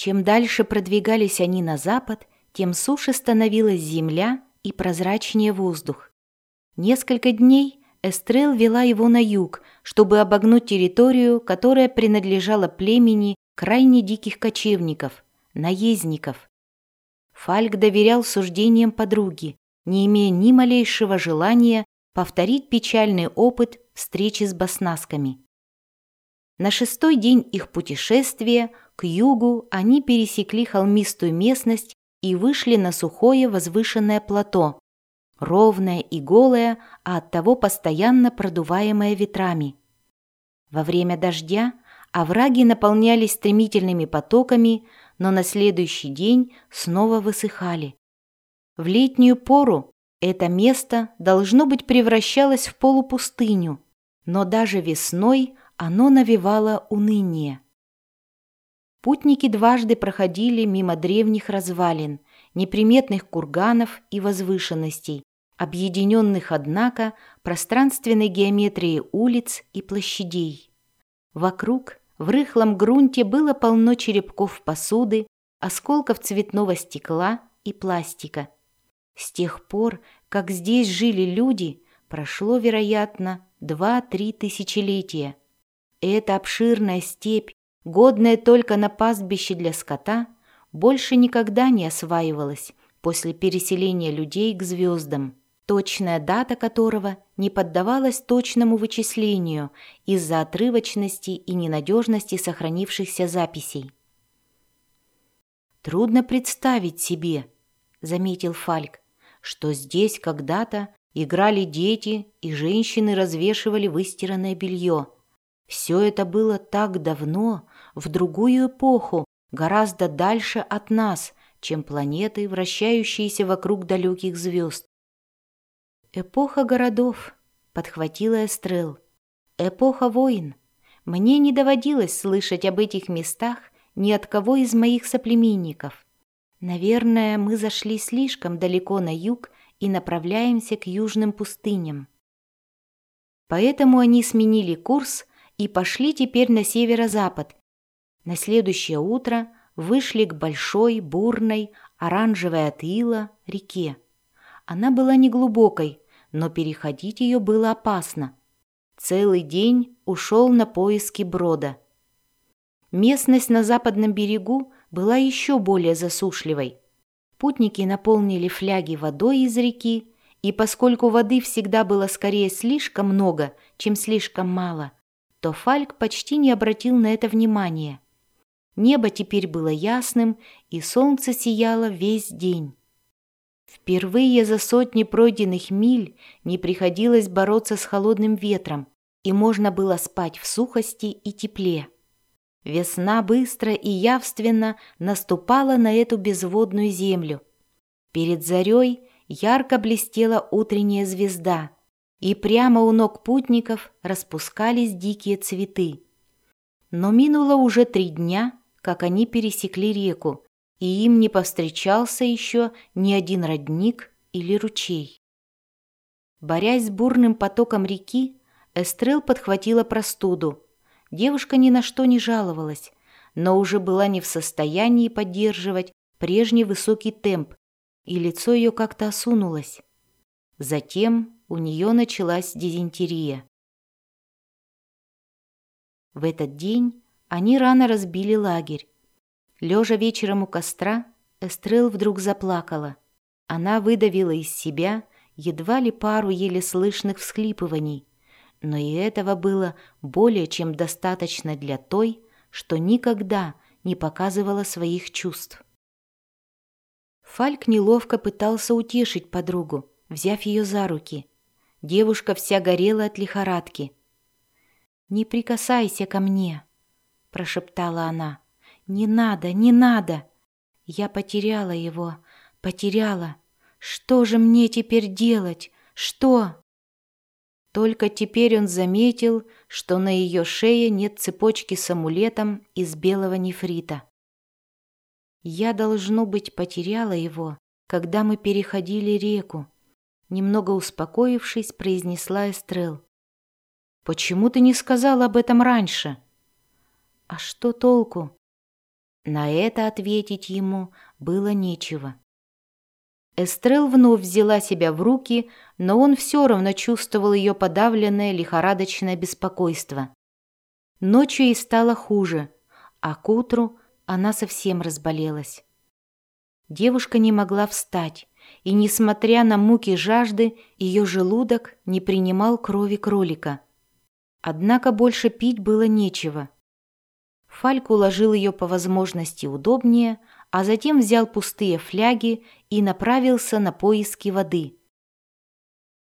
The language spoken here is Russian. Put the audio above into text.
Чем дальше продвигались они на запад, тем суше становилась земля и прозрачнее воздух. Несколько дней Эстрел вела его на юг, чтобы обогнуть территорию, которая принадлежала племени крайне диких кочевников, наездников. Фальк доверял суждениям подруги, не имея ни малейшего желания повторить печальный опыт встречи с баснасками. На шестой день их путешествия к югу они пересекли холмистую местность и вышли на сухое возвышенное плато, ровное и голое, а оттого постоянно продуваемое ветрами. Во время дождя овраги наполнялись стремительными потоками, но на следующий день снова высыхали. В летнюю пору это место, должно быть, превращалось в полупустыню, но даже весной оно навевало уныние. Путники дважды проходили мимо древних развалин, неприметных курганов и возвышенностей, объединенных, однако, пространственной геометрией улиц и площадей. Вокруг, в рыхлом грунте, было полно черепков посуды, осколков цветного стекла и пластика. С тех пор, как здесь жили люди, прошло, вероятно, два-три тысячелетия. Эта обширная степь годная только на пастбище для скота, больше никогда не осваивалась после переселения людей к звездам, точная дата которого не поддавалась точному вычислению из-за отрывочности и ненадежности сохранившихся записей. «Трудно представить себе», — заметил Фальк, «что здесь когда-то играли дети и женщины развешивали выстиранное белье. Все это было так давно, в другую эпоху, гораздо дальше от нас, чем планеты, вращающиеся вокруг далеких звезд. «Эпоха городов», — подхватила Эстрел. «Эпоха войн. Мне не доводилось слышать об этих местах ни от кого из моих соплеменников. Наверное, мы зашли слишком далеко на юг и направляемся к южным пустыням. Поэтому они сменили курс и пошли теперь на северо-запад, на следующее утро вышли к большой, бурной, оранжевой от ила реке. Она была неглубокой, но переходить ее было опасно. Целый день ушел на поиски брода. Местность на западном берегу была еще более засушливой. Путники наполнили фляги водой из реки, и поскольку воды всегда было скорее слишком много, чем слишком мало, то Фальк почти не обратил на это внимания. Небо теперь было ясным, и солнце сияло весь день. Впервые за сотни пройденных миль не приходилось бороться с холодным ветром, и можно было спать в сухости и тепле. Весна быстро и явственно наступала на эту безводную землю. Перед зарей ярко блестела утренняя звезда, и прямо у ног путников распускались дикие цветы. Но минуло уже три дня, как они пересекли реку, и им не повстречался еще ни один родник или ручей. Борясь с бурным потоком реки, Эстрел подхватила простуду. Девушка ни на что не жаловалась, но уже была не в состоянии поддерживать прежний высокий темп, и лицо ее как-то осунулось. Затем у нее началась дизентерия. В этот день они рано разбили лагерь. Лежа вечером у костра, Эстрел вдруг заплакала. Она выдавила из себя едва ли пару еле слышных всхлипываний, но и этого было более чем достаточно для той, что никогда не показывала своих чувств. Фальк неловко пытался утешить подругу, взяв ее за руки. Девушка вся горела от лихорадки. «Не прикасайся ко мне», — прошептала она. «Не надо, не надо! Я потеряла его, потеряла. Что же мне теперь делать? Что?» Только теперь он заметил, что на ее шее нет цепочки с амулетом из белого нефрита. «Я, должно быть, потеряла его, когда мы переходили реку», немного успокоившись, произнесла Эстрел. «Почему ты не сказала об этом раньше?» «А что толку? На это ответить ему было нечего. Эстрел вновь взяла себя в руки, но он все равно чувствовал ее подавленное лихорадочное беспокойство. Ночью ей стало хуже, а к утру она совсем разболелась. Девушка не могла встать, и, несмотря на муки жажды, ее желудок не принимал крови кролика. Однако больше пить было нечего. Фальк уложил ее по возможности удобнее, а затем взял пустые фляги и направился на поиски воды.